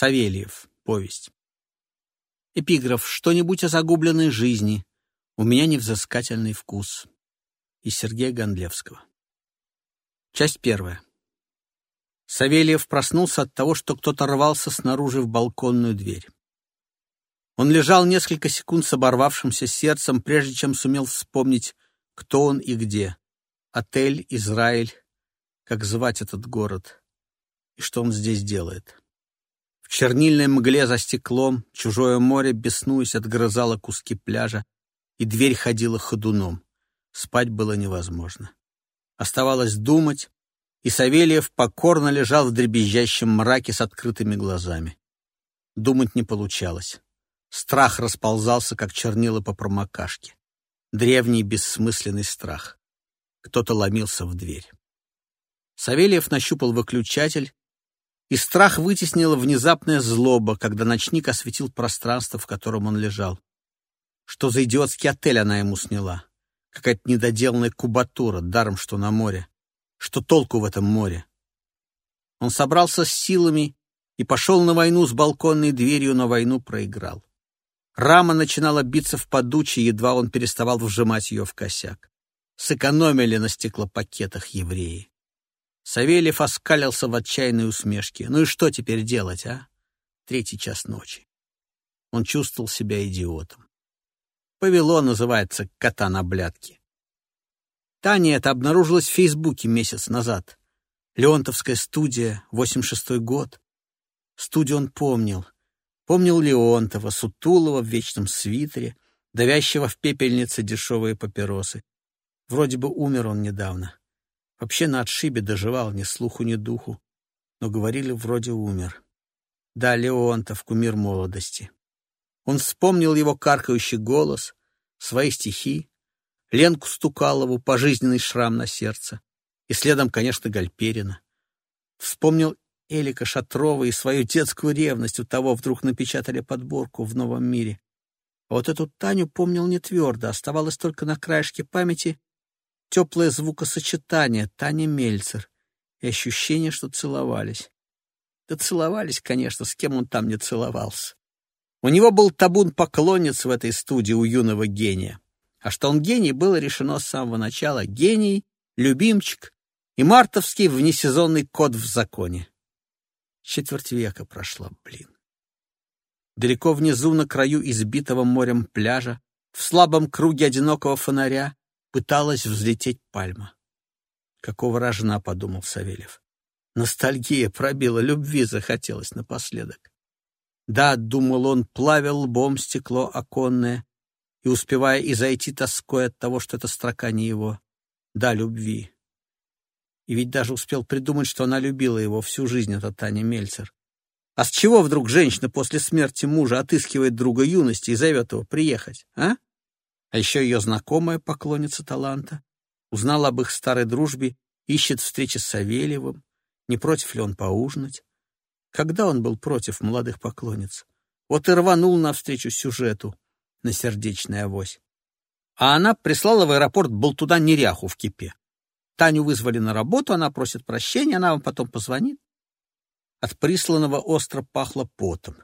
Савельев. Повесть. Эпиграф. Что-нибудь о загубленной жизни. У меня невзыскательный вкус. Из Сергея Гондлевского. Часть первая. Савельев проснулся от того, что кто-то рвался снаружи в балконную дверь. Он лежал несколько секунд с оборвавшимся сердцем, прежде чем сумел вспомнить, кто он и где. Отель, Израиль, как звать этот город, и что он здесь делает. В чернильной мгле за стеклом чужое море, беснуясь, отгрызало куски пляжа, и дверь ходила ходуном. Спать было невозможно. Оставалось думать, и Савельев покорно лежал в дребезжащем мраке с открытыми глазами. Думать не получалось. Страх расползался, как чернила по промокашке. Древний бессмысленный страх. Кто-то ломился в дверь. Савельев нащупал выключатель, и страх вытеснила внезапная злоба, когда ночник осветил пространство, в котором он лежал. Что за идиотский отель она ему сняла? Какая-то недоделанная кубатура, даром что на море. Что толку в этом море? Он собрался с силами и пошел на войну с балконной дверью, но войну проиграл. Рама начинала биться в подуче, едва он переставал вжимать ее в косяк. Сэкономили на стеклопакетах евреи. Савельев оскалился в отчаянной усмешке. Ну и что теперь делать, а? Третий час ночи. Он чувствовал себя идиотом. Повело, называется, кота на блядке. Таня это обнаружилась в Фейсбуке месяц назад. Леонтовская студия, 86-й год. Студию он помнил — Помнил Леонтова, сутулого в вечном свитере, давящего в пепельнице дешевые папиросы. Вроде бы умер он недавно. Вообще на отшибе доживал ни слуху, ни духу. Но говорили, вроде умер. Да, Леонтов, кумир молодости. Он вспомнил его каркающий голос, свои стихи, Ленку Стукалову, пожизненный шрам на сердце, и следом, конечно, Гальперина. Вспомнил Элика Шатрова и свою детскую ревность у того вдруг напечатали подборку в новом мире. А вот эту Таню помнил не твердо, оставалось только на краешке памяти теплое звукосочетание Таня Мельцер и ощущение, что целовались. Да целовались, конечно, с кем он там не целовался. У него был табун поклонниц в этой студии у юного гения. А что он гений, было решено с самого начала. Гений, любимчик и мартовский внесезонный код в законе. Четверть века прошла, блин. Далеко внизу, на краю избитого морем пляжа, в слабом круге одинокого фонаря, пыталась взлететь пальма. Какого рожна, подумал Савельев. Ностальгия пробила, любви захотелось напоследок. Да, думал он, плавил лбом стекло оконное и успевая и зайти тоской от того, что эта строка не его. Да, любви. И ведь даже успел придумать, что она любила его всю жизнь, эта Таня Мельцер. А с чего вдруг женщина после смерти мужа отыскивает друга юности и зовет его приехать, а? А еще ее знакомая поклонница таланта. Узнала об их старой дружбе, ищет встречи с Савельевым. Не против ли он поужинать? Когда он был против молодых поклонниц? Вот и рванул навстречу сюжету на сердечный авось. А она прислала в аэропорт был туда неряху в кипе. Таню вызвали на работу, она просит прощения, она вам потом позвонит. От присланного остро пахло потом.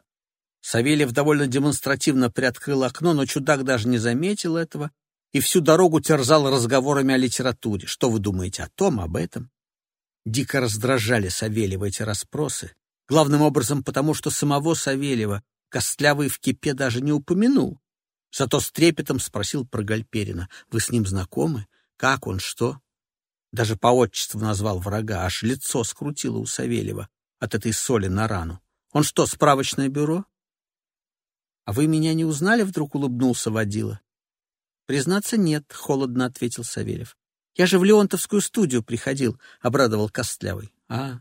Савельев довольно демонстративно приоткрыл окно, но чудак даже не заметил этого и всю дорогу терзал разговорами о литературе. Что вы думаете о том, об этом? Дико раздражали Савельева эти расспросы, главным образом потому, что самого Савельева Костлявый в кипе даже не упомянул. Зато с трепетом спросил про Гальперина. «Вы с ним знакомы? Как он? Что?» Даже по отчеству назвал врага, аж лицо скрутило у Савельева от этой соли на рану. Он что, справочное бюро? А вы меня не узнали? Вдруг улыбнулся водила. Признаться, нет, холодно ответил Савельев. Я же в Леонтовскую студию приходил, обрадовал Костлявый. А,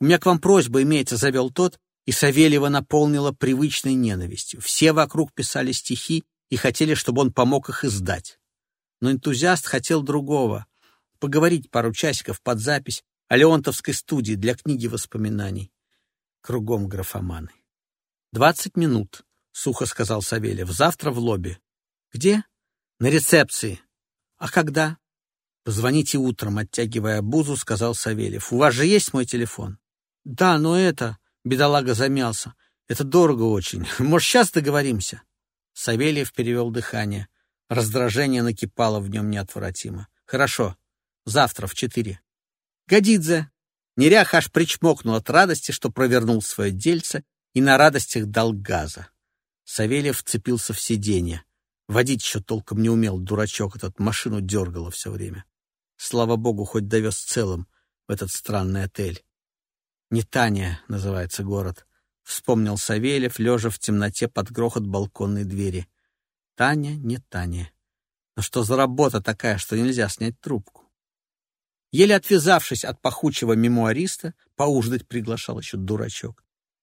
у меня к вам просьба имеется, завел тот, и Савельева наполнила привычной ненавистью. Все вокруг писали стихи и хотели, чтобы он помог их издать. Но энтузиаст хотел другого поговорить пару часиков под запись о Леонтовской студии для книги воспоминаний. Кругом графоманы. «Двадцать минут», — сухо сказал Савельев. «Завтра в лобби». «Где?» «На рецепции». «А когда?» «Позвоните утром», — оттягивая бузу, сказал Савельев. «У вас же есть мой телефон?» «Да, но это...» Бедолага замялся. «Это дорого очень. Может, сейчас договоримся?» Савельев перевел дыхание. Раздражение накипало в нем неотвратимо. «Хорошо. Завтра в четыре». «Годидзе!» Нерях аж причмокнул от радости, что провернул свое дельце и на радостях дал газа. Савельев вцепился в сиденье. Водить еще толком не умел, дурачок этот, машину дергало все время. Слава богу, хоть довез целым в этот странный отель. Нетания называется город. Вспомнил Савельев, лежа в темноте под грохот балконной двери. Таня, не Таня. Но что за работа такая, что нельзя снять трубку? Еле отвязавшись от пахучего мемуариста, поужинать приглашал еще дурачок.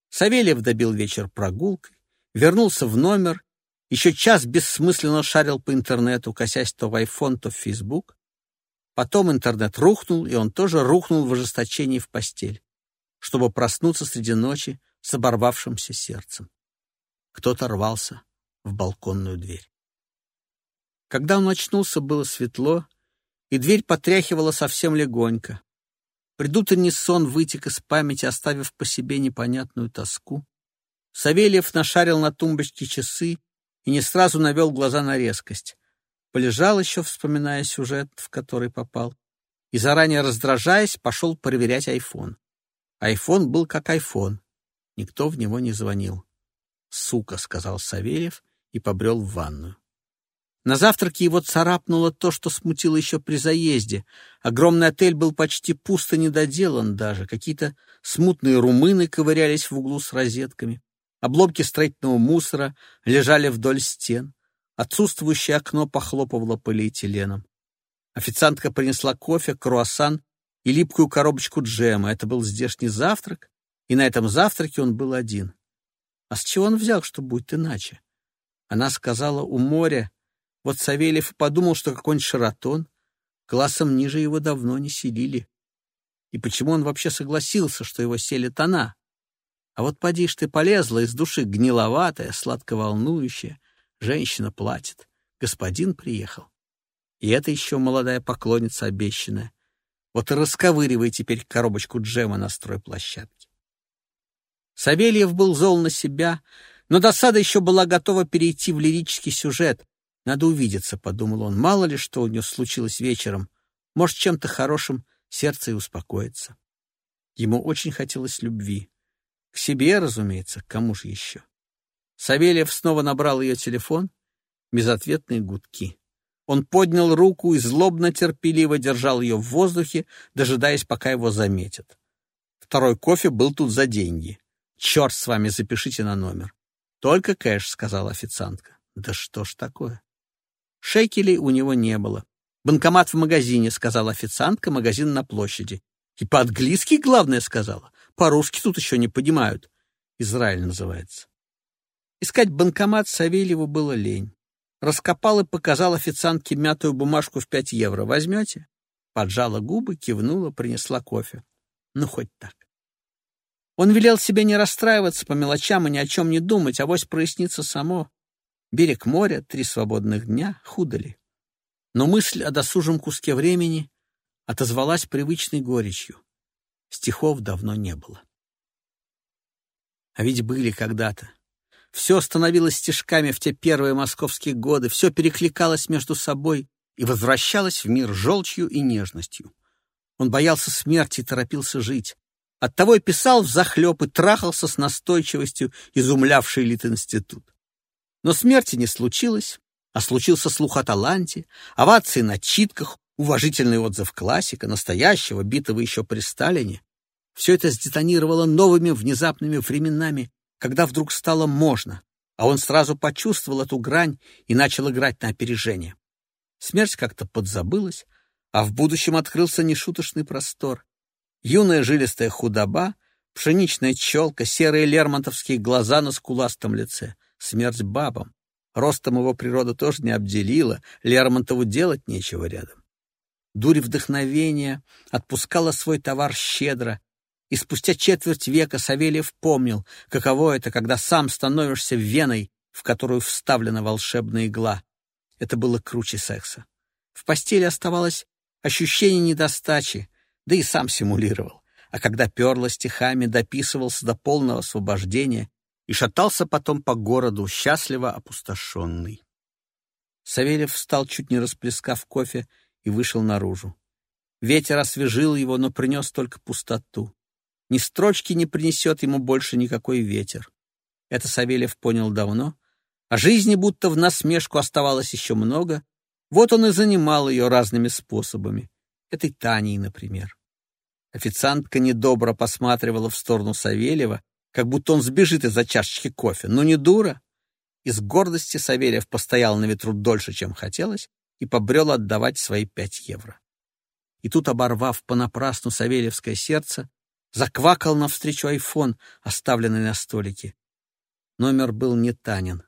Савельев добил вечер прогулкой, вернулся в номер, еще час бессмысленно шарил по интернету, косясь то в айфон, то в фейсбук. Потом интернет рухнул, и он тоже рухнул в ожесточении в постель, чтобы проснуться среди ночи с оборвавшимся сердцем. Кто-то рвался в балконную дверь. Когда он очнулся, было светло, и дверь потряхивала совсем легонько. Предутренний сон вытек из памяти, оставив по себе непонятную тоску. Савельев нашарил на тумбочке часы и не сразу навел глаза на резкость. Полежал еще, вспоминая сюжет, в который попал, и, заранее раздражаясь, пошел проверять айфон. Айфон был как айфон. Никто в него не звонил. «Сука», — сказал Савельев и побрел в ванную. На завтраке его царапнуло то, что смутило еще при заезде. Огромный отель был почти пусто недоделан даже. Какие-то смутные румыны ковырялись в углу с розетками. Обломки строительного мусора лежали вдоль стен. Отсутствующее окно похлопывало полиэтиленом. Официантка принесла кофе, круассан и липкую коробочку джема. Это был здешний завтрак, и на этом завтраке он был один. А с чего он взял, что будет иначе? Она сказала, у моря вот Савельев подумал, что какой-нибудь шаратон. Классом ниже его давно не селили. И почему он вообще согласился, что его селит она? А вот поди ж ты полезла из души гниловатая, сладковолнующая. Женщина платит. Господин приехал. И это еще молодая поклонница обещанная. Вот и расковыривай теперь коробочку джема на стройплощадке. Савельев был зол на себя, но досада еще была готова перейти в лирический сюжет, надо увидеться, — подумал он. Мало ли, что у него случилось вечером. Может, чем-то хорошим сердце и успокоится. Ему очень хотелось любви. К себе, разумеется, к кому же еще. Савельев снова набрал ее телефон. Безответные гудки. Он поднял руку и злобно-терпеливо держал ее в воздухе, дожидаясь, пока его заметят. Второй кофе был тут за деньги. «Черт с вами, запишите на номер». «Только кэш», — сказала официантка. «Да что ж такое?» Шекелей у него не было. «Банкомат в магазине», — сказала официантка, магазин на площади. И по-английски, главное, сказала. По-русски тут еще не понимают. Израиль называется. Искать банкомат Савельеву было лень. Раскопал и показал официантке мятую бумажку в пять евро. «Возьмете?» Поджала губы, кивнула, принесла кофе. Ну, хоть так. Он велел себе не расстраиваться по мелочам и ни о чем не думать, а вось прояснится само. Берег моря, три свободных дня, худо ли. Но мысль о досужем куске времени отозвалась привычной горечью. Стихов давно не было. А ведь были когда-то. Все становилось стишками в те первые московские годы, все перекликалось между собой и возвращалось в мир желчью и нежностью. Он боялся смерти и торопился жить. Оттого и писал взахлеб и трахался с настойчивостью, изумлявший Литинститут. Но смерти не случилось, а случился слух о таланте, овации на читках, уважительный отзыв классика, настоящего, битого еще при Сталине. Все это сдетонировало новыми внезапными временами, когда вдруг стало можно, а он сразу почувствовал эту грань и начал играть на опережение. Смерть как-то подзабылась, а в будущем открылся нешуточный простор. Юная жилистая худоба, пшеничная челка, серые лермонтовские глаза на скуластом лице — смерть бабам. Ростом его природа тоже не обделила, Лермонтову делать нечего рядом. Дурь вдохновения отпускала свой товар щедро, и спустя четверть века Савельев помнил, каково это, когда сам становишься веной, в которую вставлена волшебная игла. Это было круче секса. В постели оставалось ощущение недостачи, да и сам симулировал. а когда перла стихами, дописывался до полного освобождения и шатался потом по городу, счастливо опустошенный. Савельев встал, чуть не расплескав кофе, и вышел наружу. Ветер освежил его, но принес только пустоту. Ни строчки не принесет ему больше никакой ветер. Это Савельев понял давно. А жизни будто в насмешку оставалось еще много. Вот он и занимал ее разными способами. Этой Таней, например. Официантка недобро посматривала в сторону Савельева, как будто он сбежит из-за чашечки кофе. Но не дура. Из гордости Савельев постоял на ветру дольше, чем хотелось, и побрел отдавать свои пять евро. И тут, оборвав понапрасну Савельевское сердце, заквакал навстречу айфон, оставленный на столике. Номер был не Танин,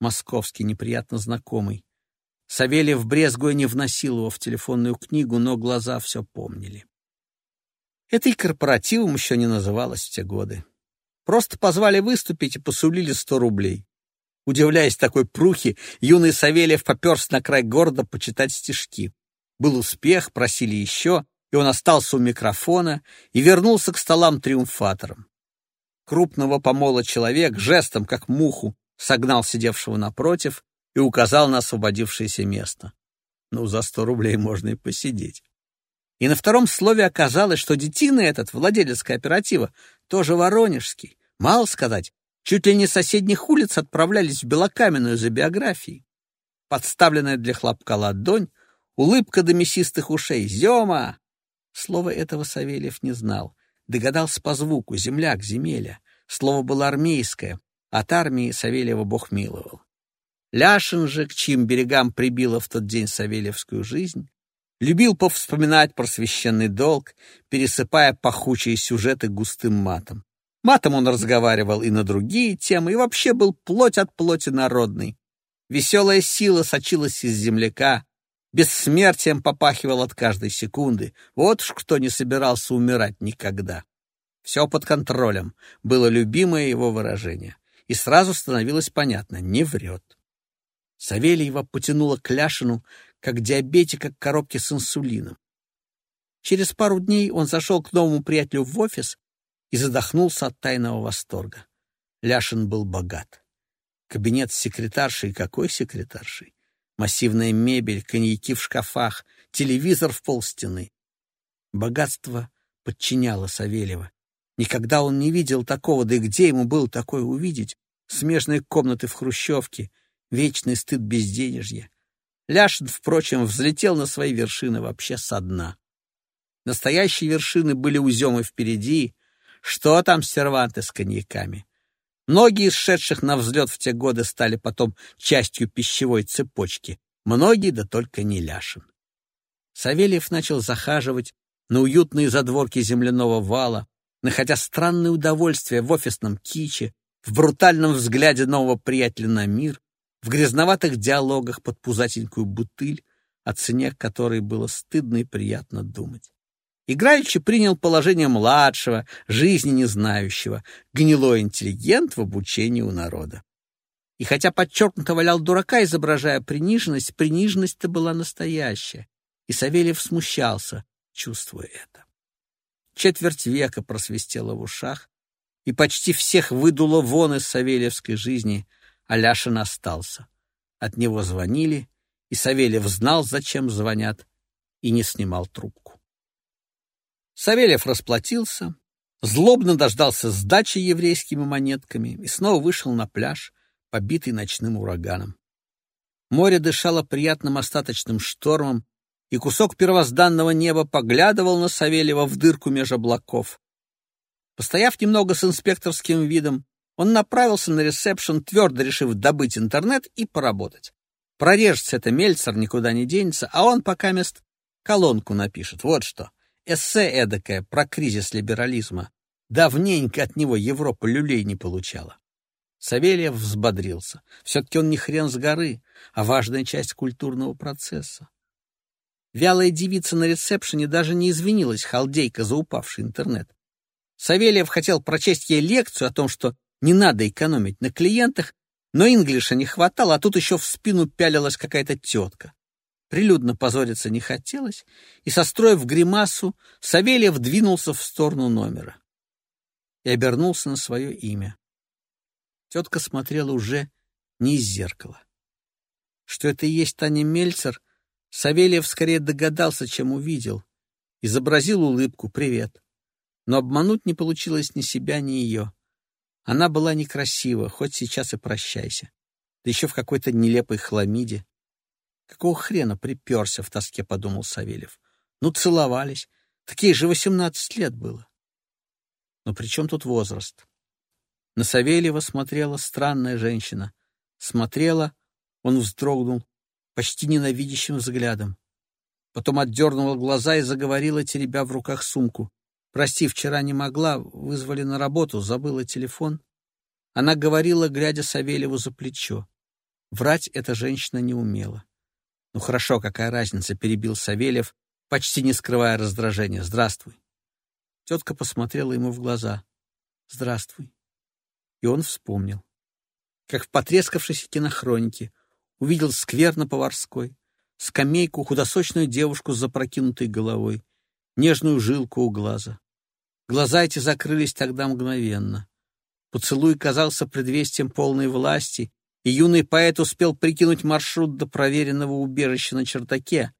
московский, неприятно знакомый. Савельев, брезгуя, не вносил его в телефонную книгу, но глаза все помнили. Это и корпоративом еще не называлось в те годы. Просто позвали выступить и посулили сто рублей. Удивляясь такой прухе, юный Савельев поперся на край города почитать стишки. Был успех, просили еще, и он остался у микрофона и вернулся к столам триумфатором. Крупного помола человек жестом, как муху, согнал сидевшего напротив и указал на освободившееся место. Ну, за сто рублей можно и посидеть. И на втором слове оказалось, что детина этот, владелец кооператива, тоже воронежский. Мало сказать, чуть ли не соседних улиц отправлялись в Белокаменную за биографией. Подставленная для хлопка ладонь, улыбка до мясистых ушей. «Зема!» Слова этого Савельев не знал. Догадался по звуку, земляк, земеля. Слово было армейское. От армии Савельева Бог миловал. Ляшин же, к чьим берегам прибило в тот день Савельевскую жизнь, любил повспоминать про священный долг, пересыпая пахучие сюжеты густым матом. Матом он разговаривал и на другие темы, и вообще был плоть от плоти народный. Веселая сила сочилась из земляка, бессмертием попахивал от каждой секунды. Вот уж кто не собирался умирать никогда. Все под контролем, было любимое его выражение. И сразу становилось понятно — не врет. Савельева потянула к Ляшину, как диабетика к коробке с инсулином. Через пару дней он зашел к новому приятелю в офис и задохнулся от тайного восторга. Ляшин был богат. Кабинет с секретаршей, какой секретаршей? Массивная мебель, коньяки в шкафах, телевизор в полстены. Богатство подчиняло Савельева. Никогда он не видел такого, да и где ему было такое увидеть? Смежные комнаты в хрущевке, вечный стыд безденежья. Ляшин, впрочем, взлетел на свои вершины вообще со дна. Настоящие вершины были у Земы впереди. Что там серванты с коньяками? Многие из шедших на взлет в те годы стали потом частью пищевой цепочки. Многие, да только не Ляшин. Савельев начал захаживать на уютные задворки земляного вала, находя странное удовольствие в офисном киче, в брутальном взгляде нового приятеля на мир, в грязноватых диалогах под пузатенькую бутыль, о цене которой было стыдно и приятно думать. Играючи принял положение младшего, жизни не знающего, гнилой интеллигент в обучении у народа. И хотя подчеркнуто валял дурака, изображая приниженность, приниженность-то была настоящая, и Савельев смущался, чувствуя это. Четверть века просвистела в ушах, и почти всех выдуло вон из Савельевской жизни, а Ляшин остался. От него звонили, и Савельев знал, зачем звонят, и не снимал трубку. Савельев расплатился, злобно дождался сдачи еврейскими монетками и снова вышел на пляж, побитый ночным ураганом. Море дышало приятным остаточным штормом, и кусок первозданного неба поглядывал на Савельева в дырку меж облаков. Постояв немного с инспекторским видом, он направился на ресепшн, твердо решив добыть интернет и поработать. Прорежется это Мельцер, никуда не денется, а он пока мест колонку напишет. Вот что эссе эдакое про кризис либерализма. Давненько от него Европа люлей не получала. Савельев взбодрился. Все-таки он не хрен с горы, а важная часть культурного процесса. Вялая девица на ресепшене даже не извинилась, халдейка за упавший интернет. Савельев хотел прочесть ей лекцию о том, что не надо экономить на клиентах, но инглиша не хватало, а тут еще в спину пялилась какая-то тетка. Прилюдно позориться не хотелось, и, состроив гримасу, Савельев двинулся в сторону номера и обернулся на свое имя. Тетка смотрела уже не из зеркала. Что это и есть Таня Мельцер, Савельев скорее догадался, чем увидел. Изобразил улыбку «Привет». Но обмануть не получилось ни себя, ни ее. Она была некрасива, хоть сейчас и прощайся. Да еще в какой-то нелепой хламиде. Какого хрена приперся в тоске, подумал Савельев. Ну, целовались. Такие же восемнадцать лет было. Но при чем тут возраст? На Савельева смотрела странная женщина. Смотрела, он вздрогнул, почти ненавидящим взглядом. Потом отдернула глаза и заговорила, теребя в руках сумку. «Прости, вчера не могла, вызвали на работу, забыла телефон». Она говорила, глядя Савельеву за плечо. Врать эта женщина не умела. «Ну хорошо, какая разница?» — перебил Савельев, почти не скрывая раздражения. «Здравствуй». Тетка посмотрела ему в глаза. «Здравствуй». И он вспомнил. Как в потрескавшейся кинохронике увидел сквер на Поварской, скамейку, худосочную девушку с запрокинутой головой, нежную жилку у глаза. Глаза эти закрылись тогда мгновенно. Поцелуй казался предвестием полной власти и юный поэт успел прикинуть маршрут до проверенного убежища на чердаке.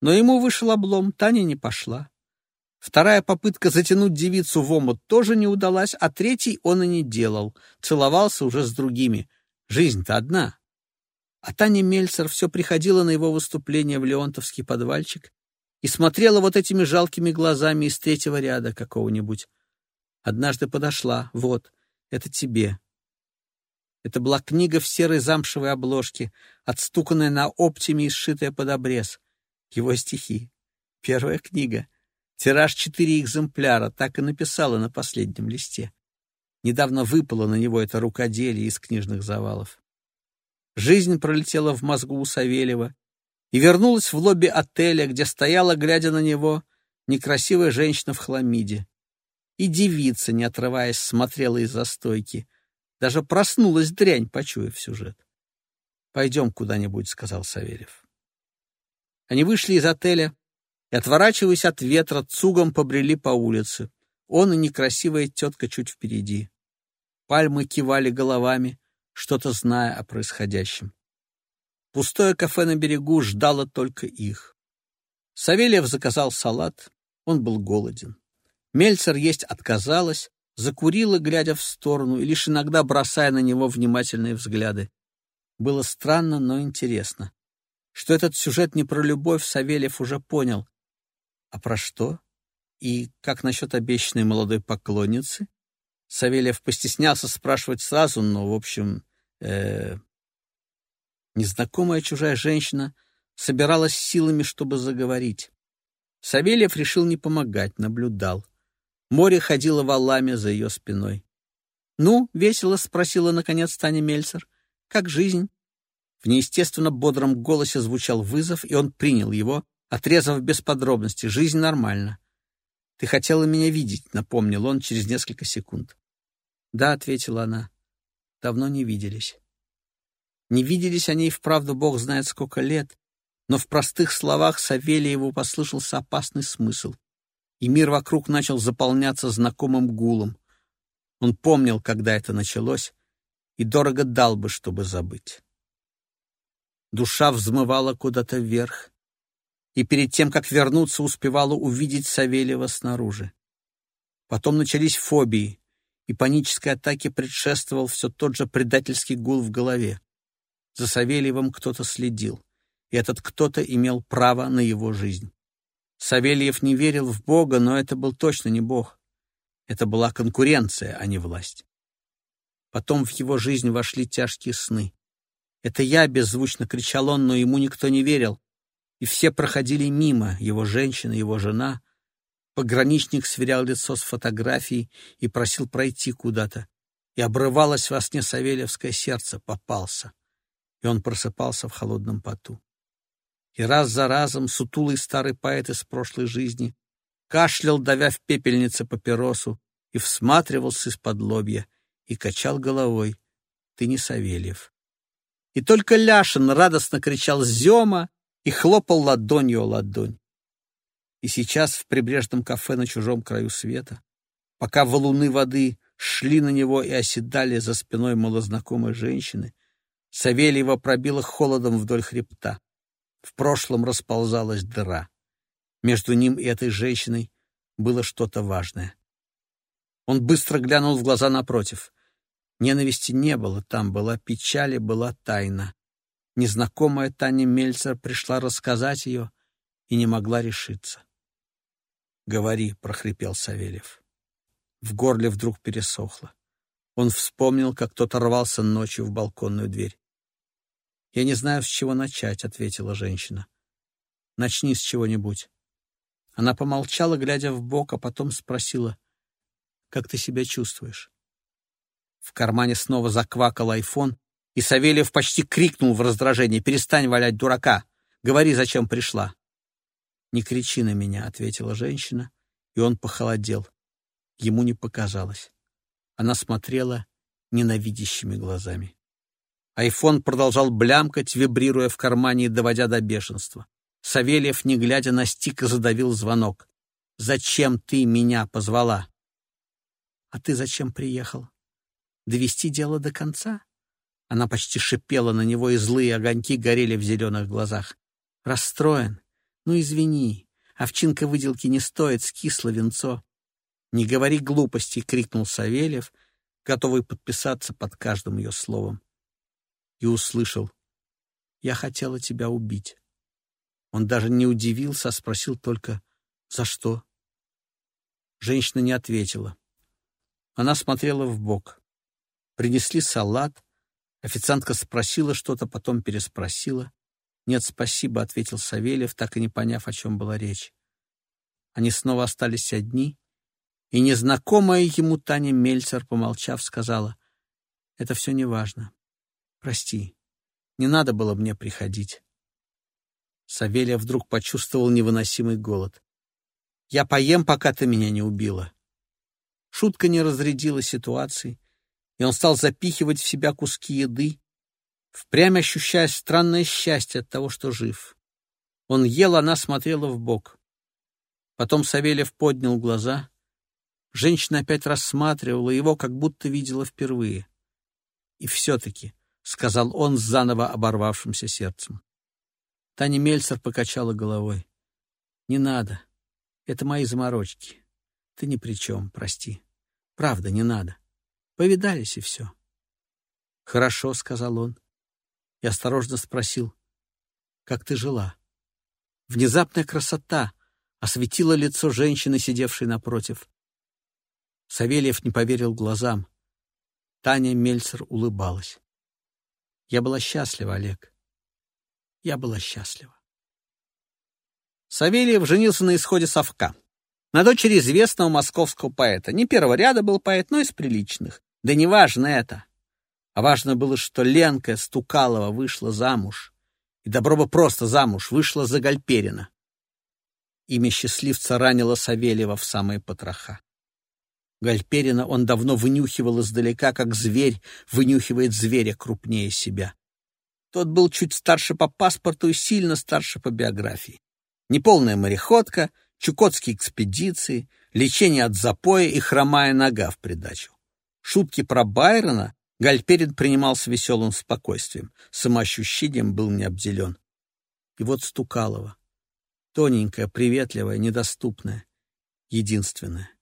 Но ему вышел облом, Таня не пошла. Вторая попытка затянуть девицу в омут тоже не удалась, а третий он и не делал, целовался уже с другими. Жизнь-то одна. А Таня Мельцер все приходила на его выступление в Леонтовский подвальчик и смотрела вот этими жалкими глазами из третьего ряда какого-нибудь. Однажды подошла, вот, это тебе. Это была книга в серой замшевой обложке, отстуканная на оптиме и сшитая под обрез. Его стихи. Первая книга. Тираж четыре экземпляра, так и написала на последнем листе. Недавно выпало на него это рукоделие из книжных завалов. Жизнь пролетела в мозгу у Савельева и вернулась в лобби отеля, где стояла, глядя на него, некрасивая женщина в хламиде. И девица, не отрываясь, смотрела из-за стойки. Даже проснулась дрянь, почуяв сюжет. «Пойдем куда-нибудь», — сказал Савельев. Они вышли из отеля и, отворачиваясь от ветра, цугом побрели по улице. Он и некрасивая тетка чуть впереди. Пальмы кивали головами, что-то зная о происходящем. Пустое кафе на берегу ждало только их. Савельев заказал салат, он был голоден. Мельцер есть отказалась, закурила, глядя в сторону, и лишь иногда бросая на него внимательные взгляды. Было странно, но интересно. Что этот сюжет не про любовь, Савельев уже понял. А про что? И как насчет обещанной молодой поклонницы? Савельев постеснялся спрашивать сразу, но, в общем, э, незнакомая чужая женщина собиралась силами, чтобы заговорить. Савельев решил не помогать, наблюдал. Море ходило валами за ее спиной. «Ну, весело?» — спросила, наконец, Таня Мельцер. «Как жизнь?» В неестественно бодром голосе звучал вызов, и он принял его, отрезав без подробностей. «Жизнь нормальна». «Ты хотела меня видеть», — напомнил он через несколько секунд. «Да», — ответила она. «Давно не виделись». Не виделись они и вправду бог знает сколько лет, но в простых словах Савельеву послышался опасный смысл и мир вокруг начал заполняться знакомым гулом. Он помнил, когда это началось, и дорого дал бы, чтобы забыть. Душа взмывала куда-то вверх, и перед тем, как вернуться, успевала увидеть Савельева снаружи. Потом начались фобии, и панической атаке предшествовал все тот же предательский гул в голове. За Савельевым кто-то следил, и этот кто-то имел право на его жизнь. Савельев не верил в Бога, но это был точно не Бог. Это была конкуренция, а не власть. Потом в его жизнь вошли тяжкие сны. «Это я!» — беззвучно кричал он, но ему никто не верил. И все проходили мимо, его женщина, его жена. Пограничник сверял лицо с фотографией и просил пройти куда-то. И обрывалось во сне Савельевское сердце, попался. И он просыпался в холодном поту. И раз за разом сутулый старый поэт из прошлой жизни кашлял, давя в пепельнице папиросу, и всматривался из-под лобья, и качал головой. Ты не Савельев. И только Ляшин радостно кричал «Зема!» и хлопал ладонью о ладонь. И сейчас в прибрежном кафе на чужом краю света, пока валуны воды шли на него и оседали за спиной малознакомой женщины, Савельева пробила холодом вдоль хребта. В прошлом расползалась дыра. Между ним и этой женщиной было что-то важное. Он быстро глянул в глаза напротив. Ненависти не было, там была печаль и была тайна. Незнакомая Таня Мельцер пришла рассказать ее и не могла решиться. «Говори», — прохрипел Савельев. В горле вдруг пересохло. Он вспомнил, как кто-то рвался ночью в балконную дверь. «Я не знаю, с чего начать», — ответила женщина. «Начни с чего-нибудь». Она помолчала, глядя в бок, а потом спросила, «Как ты себя чувствуешь?» В кармане снова заквакал айфон, и Савельев почти крикнул в раздражении, «Перестань валять дурака! Говори, зачем пришла!» «Не кричи на меня», — ответила женщина, и он похолодел. Ему не показалось. Она смотрела ненавидящими глазами. Айфон продолжал блямкать, вибрируя в кармане и доводя до бешенства. Савельев, не глядя на Стика, задавил звонок. «Зачем ты меня позвала?» «А ты зачем приехал? Довести дело до конца?» Она почти шипела на него, и злые огоньки горели в зеленых глазах. «Расстроен? Ну, извини, овчинка выделки не стоит, скисло венцо. «Не говори глупостей!» — крикнул Савельев, готовый подписаться под каждым ее словом. И услышал. «Я хотела тебя убить». Он даже не удивился, а спросил только «За что?». Женщина не ответила. Она смотрела в бок. Принесли салат. Официантка спросила что-то, потом переспросила. «Нет, спасибо», — ответил Савельев, так и не поняв, о чем была речь. Они снова остались одни, и незнакомая ему Таня Мельцер, помолчав, сказала, «Это все неважно. Прости, не надо было мне приходить». Савельев вдруг почувствовал невыносимый голод. «Я поем, пока ты меня не убила». Шутка не разрядила ситуации, и он стал запихивать в себя куски еды, впрямь ощущая странное счастье от того, что жив. Он ел, она смотрела в бок. Потом Савельев поднял глаза. Женщина опять рассматривала его, как будто видела впервые. «И все-таки», — сказал он с заново оборвавшимся сердцем. Таня Мельцер покачала головой. «Не надо. Это мои заморочки. Ты ни при чем, прости. Правда, не надо. Повидались и все». «Хорошо», — сказал он и осторожно спросил, «Как ты жила?» Внезапная красота осветила лицо женщины, сидевшей напротив. Савельев не поверил глазам. Таня Мельцер улыбалась. «Я была счастлива, Олег. Я была счастлива». Савельев женился на исходе совка. На дочери известного московского поэта. Не первого ряда был поэт, но из приличных. Да не важно это. А важно было, что Ленка Стукалова вышла замуж. И добро бы просто замуж, вышла за Гальперина. Имя счастливца ранило Савельева в самые потроха. Гальперина он давно вынюхивал издалека, как зверь вынюхивает зверя крупнее себя. Тот был чуть старше по паспорту и сильно старше по биографии. Неполная мореходка, чукотские экспедиции, лечение от запоя и хромая нога в придачу. Шутки про Байрона Гальперин принимал с веселым спокойствием, самоощущением был не обделен. И вот Стукалова. Тоненькая, приветливая, недоступная, единственная.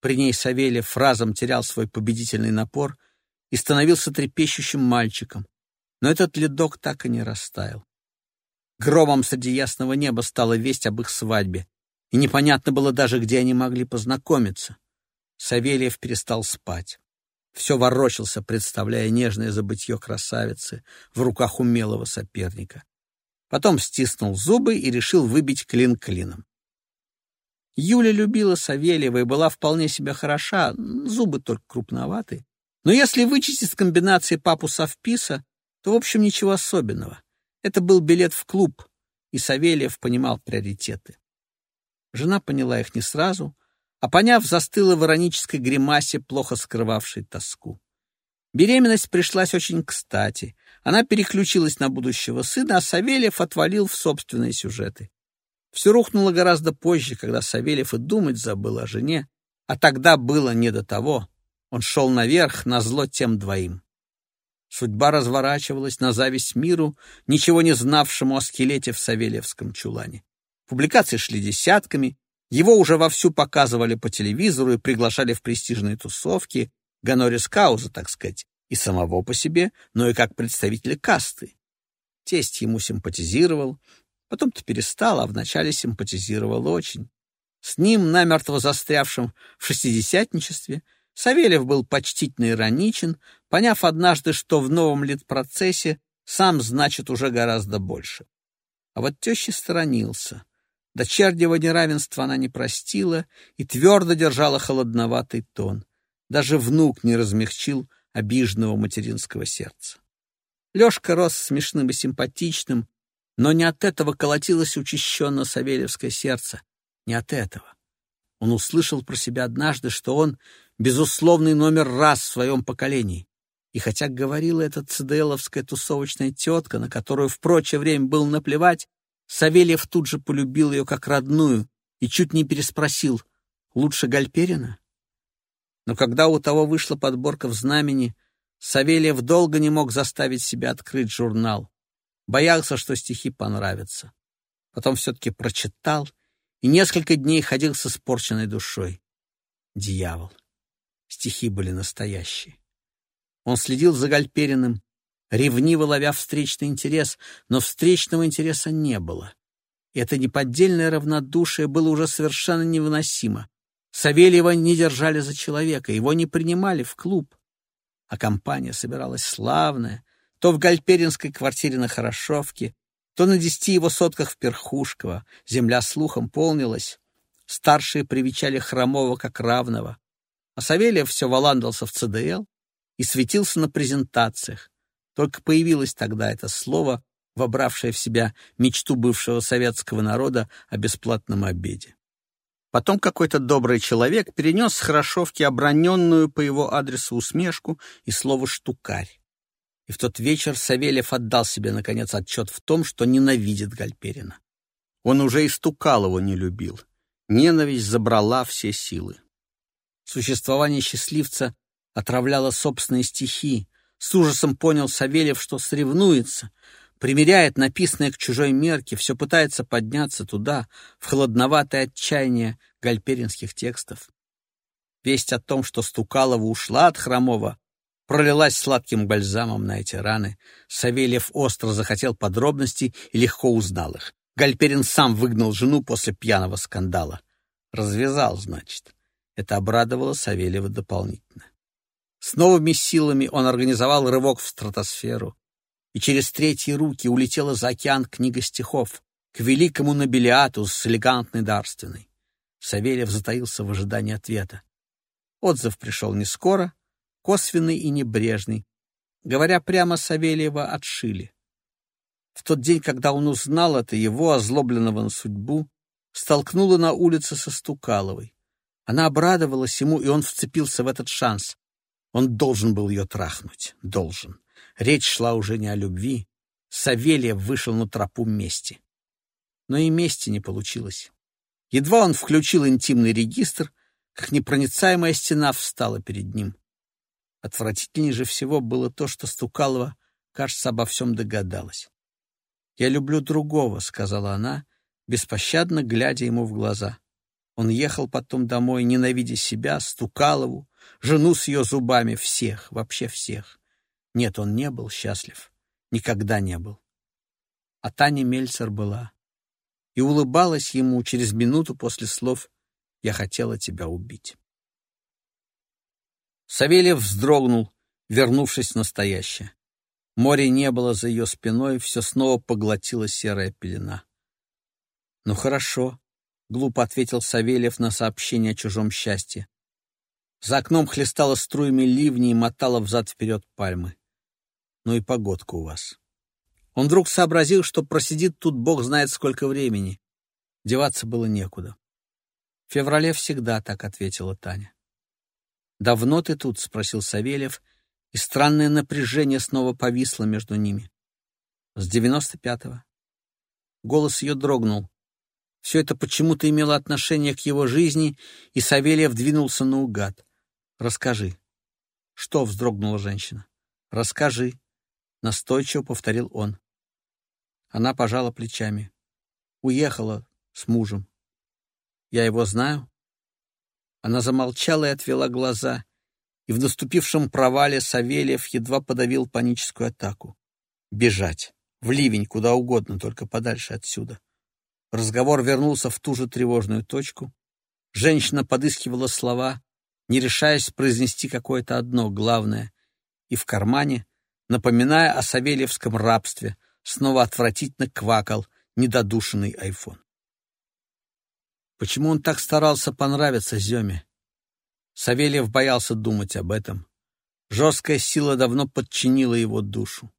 При ней Савельев разом терял свой победительный напор и становился трепещущим мальчиком. Но этот ледок так и не растаял. Громом среди ясного неба стала весть об их свадьбе, и непонятно было даже, где они могли познакомиться. Савельев перестал спать все ворочался, представляя нежное забытье красавицы в руках умелого соперника. Потом стиснул зубы и решил выбить клин клином. Юля любила Савельева и была вполне себе хороша, зубы только крупноваты. Но если вычесть из комбинации папу Совписа, то, в общем, ничего особенного. Это был билет в клуб, и Савельев понимал приоритеты. Жена поняла их не сразу — а поняв, застыла в иронической гримасе, плохо скрывавшей тоску. Беременность пришлась очень кстати. Она переключилась на будущего сына, а Савельев отвалил в собственные сюжеты. Все рухнуло гораздо позже, когда Савельев и думать забыл о жене, а тогда было не до того. Он шел наверх, на зло тем двоим. Судьба разворачивалась на зависть миру, ничего не знавшему о скелете в Савельевском чулане. Публикации шли десятками, его уже вовсю показывали по телевизору и приглашали в престижные тусовки, гонорис кауза, так сказать, и самого по себе, но и как представителя касты. Тесть ему симпатизировал, потом-то перестал, а вначале симпатизировал очень. С ним, намертво застрявшим в шестидесятничестве, Савельев был почтительно ироничен, поняв однажды, что в новом литпроцессе сам значит уже гораздо больше. А вот теща сторонился. Дочернего неравенства она не простила и твердо держала холодноватый тон. Даже внук не размягчил обиженного материнского сердца. Лешка рос смешным и симпатичным, но не от этого колотилось учащенно Савельевское сердце, не от этого. Он услышал про себя однажды, что он безусловный номер раз в своем поколении. И хотя говорила эта цделовская тусовочная тетка, на которую в прочее время был наплевать, Савельев тут же полюбил ее как родную и чуть не переспросил «Лучше Гальперина?» Но когда у того вышла подборка в знамени, Савельев долго не мог заставить себя открыть журнал. Боялся, что стихи понравятся. Потом все-таки прочитал и несколько дней ходил с испорченной душой. Дьявол. Стихи были настоящие. Он следил за Гальпериным, ревниво ловя встречный интерес, но встречного интереса не было. И это неподдельное равнодушие было уже совершенно невыносимо. Савельева не держали за человека, его не принимали в клуб. А компания собиралась славная, то в Гальперинской квартире на Хорошовке, то на десяти его сотках в Перхушково. Земля слухом полнилась. Старшие привечали Хромова как равного. А Савельев все валандался в ЦДЛ и светился на презентациях. Только появилось тогда это слово, вобравшее в себя мечту бывшего советского народа о бесплатном обеде. Потом какой-то добрый человек перенес с Хорошовки оброненную по его адресу усмешку и слово «штукарь». И в тот вечер Савельев отдал себе, наконец, отчет в том, что ненавидит Гальперина. Он уже и Стукалову не любил. Ненависть забрала все силы. Существование счастливца отравляло собственные стихи. С ужасом понял Савельев, что соревнуется, примеряет написанное к чужой мерке, все пытается подняться туда, в холодноватое отчаяние гальперинских текстов. Весть о том, что Стукалова ушла от Хромова, пролилась сладким бальзамом на эти раны. Савельев остро захотел подробностей и легко узнал их. Гальперин сам выгнал жену после пьяного скандала. Развязал, значит. Это обрадовало Савельева дополнительно. С новыми силами он организовал рывок в стратосферу, и через третьи руки улетела за океан книга стихов к великому нобелиату с элегантной дарственной. Савельев затаился в ожидании ответа. Отзыв пришел не скоро, косвенный и небрежный. Говоря прямо, Савельева отшили. В тот день, когда он узнал это, его, озлобленного на судьбу, столкнуло на улице со Стукаловой. Она обрадовалась ему, и он вцепился в этот шанс. Он должен был ее трахнуть. Должен. Речь шла уже не о любви. Савельев вышел на тропу мести. Но и мести не получилось. Едва он включил интимный регистр, как непроницаемая стена встала перед ним. Отвратительнее же всего было то, что Стукалова, кажется, обо всем догадалась. «Я люблю другого», — сказала она, беспощадно глядя ему в глаза. Он ехал потом домой, ненавидя себя, Стукалову, жену с ее зубами, всех, вообще всех. Нет, он не был счастлив. Никогда не был. А Таня Мельцер была. И улыбалась ему через минуту после слов «Я хотела тебя убить». Савельев вздрогнул, вернувшись в настоящее. Море не было за ее спиной, все снова поглотила серая пелена. «Ну хорошо», — глупо ответил Савельев на сообщение о чужом счастье. За окном хлестало струями ливни и мотало взад-вперед пальмы. Ну и погодка у вас. Он вдруг сообразил, что просидит тут бог знает сколько времени. Деваться было некуда. В феврале всегда так ответила Таня. «Давно ты тут?» — спросил Савельев и странное напряжение снова повисло между ними. С девяносто пятого. Голос ее дрогнул. Все это почему-то имело отношение к его жизни, и Савельев двинулся наугад. «Расскажи». «Что?» — вздрогнула женщина. «Расскажи», — настойчиво повторил он. Она пожала плечами. Уехала с мужем. «Я его знаю?» Она замолчала и отвела глаза, и в наступившем провале Савельев едва подавил паническую атаку. Бежать. В ливень, куда угодно, только подальше отсюда. Разговор вернулся в ту же тревожную точку. Женщина подыскивала слова, не решаясь произнести какое-то одно, главное, и в кармане, напоминая о савельевском рабстве, снова отвратительно квакал недодушенный айфон. Почему он так старался понравиться Земе? Савельев боялся думать об этом. Жесткая сила давно подчинила его душу.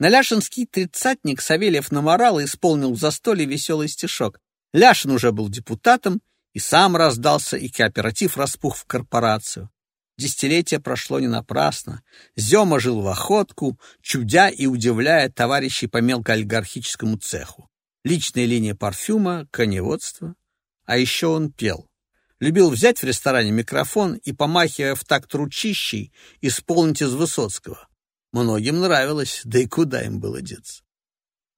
На Ляшинский тридцатник Савельев наморал и исполнил в застолье веселый стишок. Ляшин уже был депутатом, и сам раздался, и кооператив распух в корпорацию. Десятилетие прошло не напрасно. Зема жил в охотку, чудя и удивляя товарищей по мелкоолигархическому цеху. Личная линия парфюма, коневодство. А еще он пел. Любил взять в ресторане микрофон и, помахивая в такт ручищей, исполнить из Высоцкого. Многим нравилось, да и куда им было деться.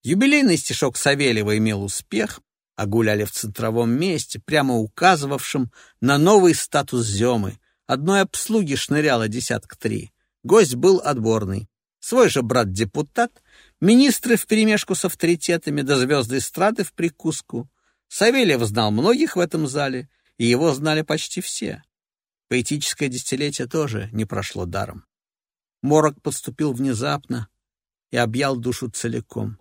Юбилейный стишок Савельева имел успех, а гуляли в центровом месте, прямо указывавшем на новый статус Земы. Одной обслуги шныряло десятка три. Гость был отборный. Свой же брат-депутат, министры вперемешку с авторитетами до звезды эстрады в прикуску. Савельев знал многих в этом зале, и его знали почти все. Поэтическое десятилетие тоже не прошло даром. Морок подступил внезапно и объял душу целиком.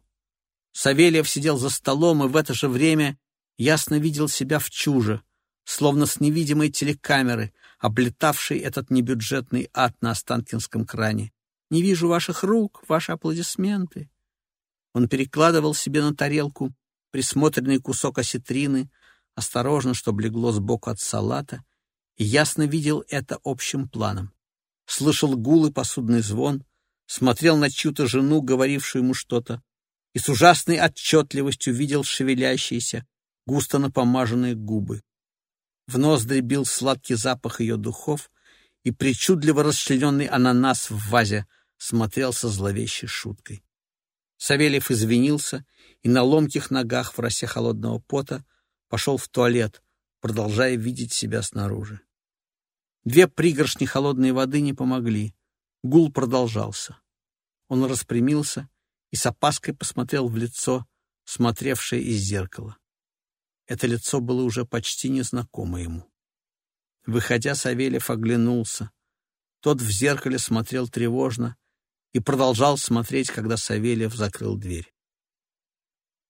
Савельев сидел за столом и в это же время ясно видел себя в чуже, словно с невидимой телекамеры, облетавшей этот небюджетный ад на Останкинском кране. «Не вижу ваших рук, ваши аплодисменты». Он перекладывал себе на тарелку присмотренный кусок осетрины, осторожно, чтобы легло сбоку от салата, и ясно видел это общим планом слышал гул и посудный звон, смотрел на чью-то жену, говорившую ему что-то, и с ужасной отчетливостью видел шевелящиеся, густо напомаженные губы. В ноздри бил сладкий запах ее духов, и причудливо расчлененный ананас в вазе смотрелся зловещей шуткой. Савельев извинился и на ломких ногах в росе холодного пота пошел в туалет, продолжая видеть себя снаружи. Две пригоршни холодной воды не помогли. Гул продолжался. Он распрямился и с опаской посмотрел в лицо, смотревшее из зеркала. Это лицо было уже почти незнакомо ему. Выходя, Савельев оглянулся. Тот в зеркале смотрел тревожно и продолжал смотреть, когда Савельев закрыл дверь.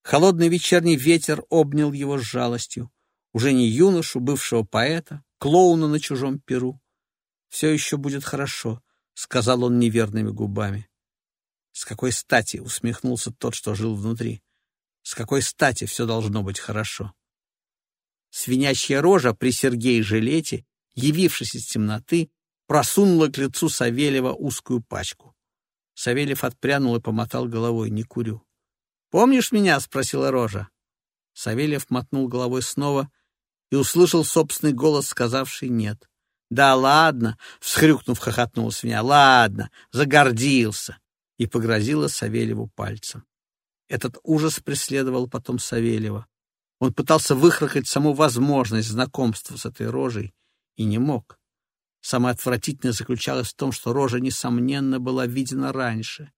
Холодный вечерний ветер обнял его с жалостью, уже не юношу, бывшего поэта, клоуна на чужом перу. «Все еще будет хорошо», — сказал он неверными губами. С какой стати усмехнулся тот, что жил внутри? С какой стати все должно быть хорошо? Свинячья рожа при Сергее Жилете, явившись из темноты, просунула к лицу Савельева узкую пачку. Савельев отпрянул и помотал головой. «Не курю». «Помнишь меня?» — спросила рожа. Савельев мотнул головой снова и услышал собственный голос, сказавший «нет». «Да ладно!» — всхрюкнув, хохотнул свинья. «Ладно, загордился!» и погрозила Савельеву пальцем. Этот ужас преследовал потом Савельева. Он пытался выхракать саму возможность знакомства с этой рожей и не мог. Самое отвратительное заключалось в том, что рожа, несомненно, была видена раньше,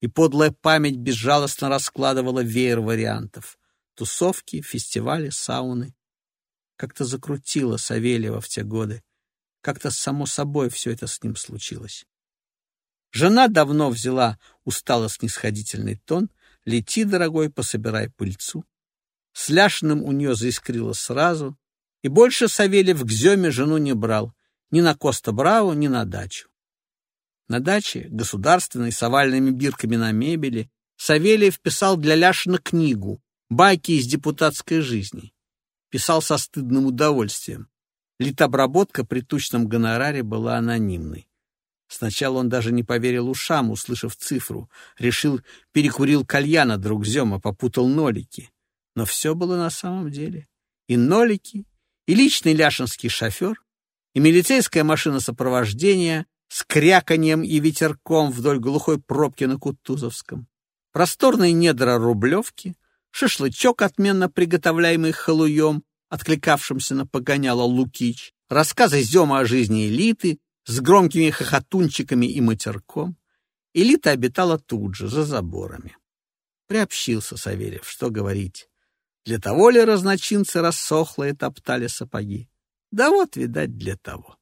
и подлая память безжалостно раскладывала веер вариантов — тусовки, фестивали, сауны. Как-то закрутило Савельева в те годы. Как-то само собой все это с ним случилось. Жена давно взяла устало снисходительный тон. «Лети, дорогой, пособирай пыльцу». С Ляшиным у нее заискрило сразу, и больше Савельев к Земе жену не брал, ни на Коста-Браво, ни на дачу. На даче, государственной, с овальными бирками на мебели, Савельев писал для Ляшина книгу «Байки из депутатской жизни» писал со стыдным удовольствием. Литобработка при тучном гонораре была анонимной. Сначала он даже не поверил ушам, услышав цифру. Решил, перекурил кальяна друг Зема, попутал нолики. Но все было на самом деле. И нолики, и личный ляшинский шофер, и милицейская машина сопровождения с кряканьем и ветерком вдоль глухой пробки на Кутузовском, просторные недра Рублевки, шашлычок, отменно приготовляемый халуем, откликавшимся на погоняло Лукич, рассказы Зема о жизни элиты с громкими хохотунчиками и матерком. Элита обитала тут же, за заборами. Приобщился Савельев, что говорить. Для того ли разночинцы рассохлые топтали сапоги? Да вот, видать, для того.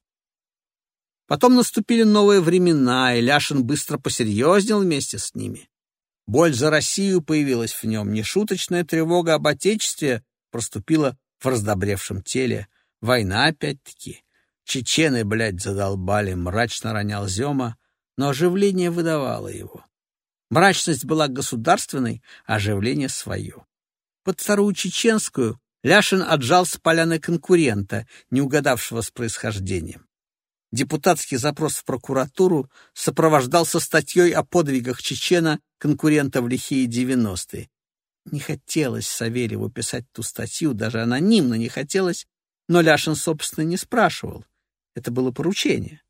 Потом наступили новые времена, и Ляшин быстро посерьезнел вместе с ними. Боль за Россию появилась в нем, нешуточная тревога об Отечестве проступила в раздобревшем теле. Война опять-таки. Чечены, блядь, задолбали, мрачно ронял Зема, но оживление выдавало его. Мрачность была государственной, а оживление свое. Под вторую чеченскую Ляшин отжал с поляны конкурента, не угадавшего с происхождением. Депутатский запрос в прокуратуру сопровождался статьей о подвигах чечена конкурента в лихие девяностые. Не хотелось Савельеву писать ту статью, даже анонимно не хотелось, но Ляшин, собственно, не спрашивал. Это было поручение.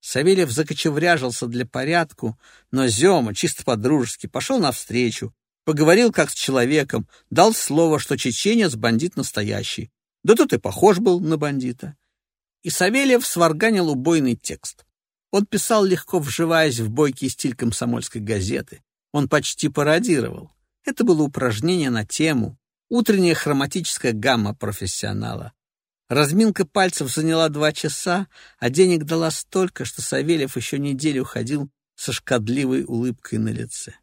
Савельев закочевряжился для порядку, но Зема, чисто по-дружески, пошел навстречу, поговорил как с человеком, дал слово, что чеченец — бандит настоящий. Да тут и похож был на бандита. И Савельев сварганил убойный текст. Он писал, легко вживаясь в бойкий стиль комсомольской газеты. Он почти пародировал. Это было упражнение на тему, утренняя хроматическая гамма профессионала. Разминка пальцев заняла два часа, а денег дала столько, что Савельев еще неделю ходил со шкодливой улыбкой на лице.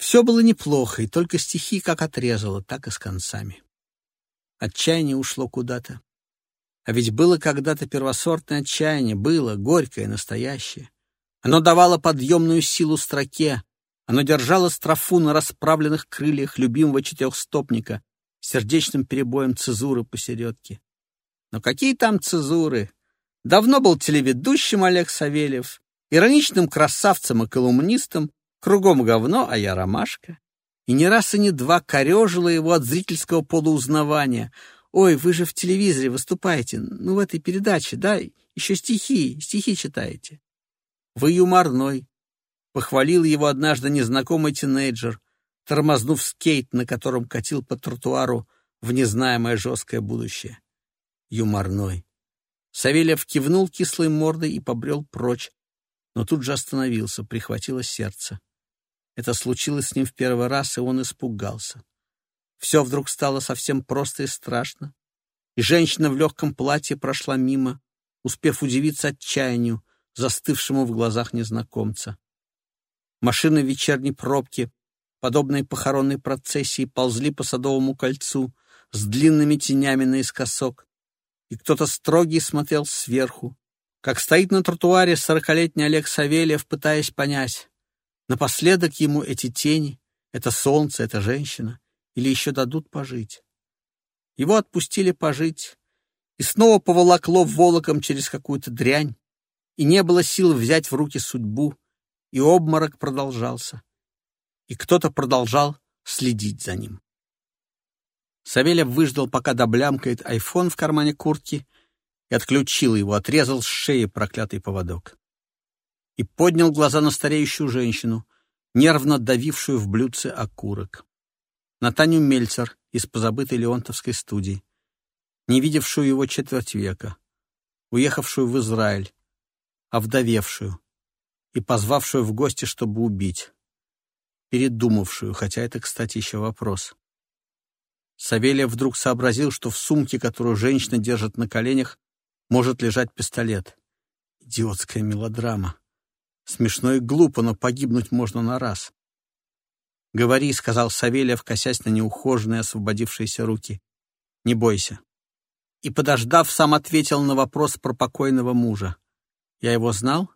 Все было неплохо, и только стихи как отрезало, так и с концами. Отчаяние ушло куда-то. А ведь было когда-то первосортное отчаяние, было, горькое, настоящее. Оно давало подъемную силу строке, оно держало строфу на расправленных крыльях любимого четырехстопника, сердечным перебоем цезуры посередке. Но какие там цезуры? Давно был телеведущим Олег Савельев, ироничным красавцем и колумнистом, кругом говно, а я ромашка. И не раз и не два корежило его от зрительского полуузнавания. «Ой, вы же в телевизоре выступаете, ну, в этой передаче, да? Еще стихи, стихи читаете». «Вы юморной», — похвалил его однажды незнакомый тинейджер, тормознув скейт, на котором катил по тротуару в незнаемое жесткое будущее. Юморной. Савельев кивнул кислой мордой и побрел прочь, но тут же остановился, прихватило сердце. Это случилось с ним в первый раз, и он испугался. Все вдруг стало совсем просто и страшно, и женщина в легком платье прошла мимо, успев удивиться отчаянию, застывшему в глазах незнакомца. Машины вечерней пробке подобные похоронной процессии, ползли по Садовому кольцу с длинными тенями наискосок, и кто-то строгий смотрел сверху, как стоит на тротуаре сорокалетний Олег Савельев, пытаясь понять, напоследок ему эти тени, это солнце, эта женщина, или еще дадут пожить. Его отпустили пожить, и снова поволокло волоком через какую-то дрянь, и не было сил взять в руки судьбу, и обморок продолжался и кто-то продолжал следить за ним. Савельев выждал, пока доблямкает айфон в кармане куртки, и отключил его, отрезал с шеи проклятый поводок. И поднял глаза на стареющую женщину, нервно давившую в блюдце окурок. На Таню Мельцер из позабытой Леонтовской студии, не видевшую его четверть века, уехавшую в Израиль, овдовевшую и позвавшую в гости, чтобы убить передумавшую, хотя это, кстати, еще вопрос. Савельев вдруг сообразил, что в сумке, которую женщина держит на коленях, может лежать пистолет. Идиотская мелодрама. Смешно и глупо, но погибнуть можно на раз. «Говори», — сказал Савельев, косясь на неухоженные освободившиеся руки. «Не бойся». И, подождав, сам ответил на вопрос про покойного мужа. «Я его знал?»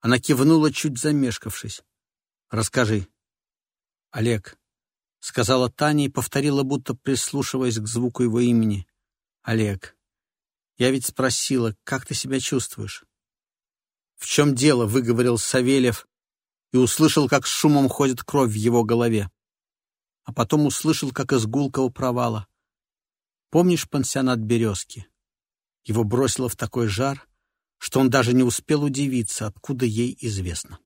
Она кивнула, чуть замешкавшись. «Расскажи». «Олег», — сказала Таня и повторила, будто прислушиваясь к звуку его имени. «Олег, я ведь спросила, как ты себя чувствуешь?» «В чем дело?» — выговорил Савельев и услышал, как с шумом ходит кровь в его голове. А потом услышал, как из гулкого провала. «Помнишь пансионат «Березки»?» Его бросило в такой жар, что он даже не успел удивиться, откуда ей известно.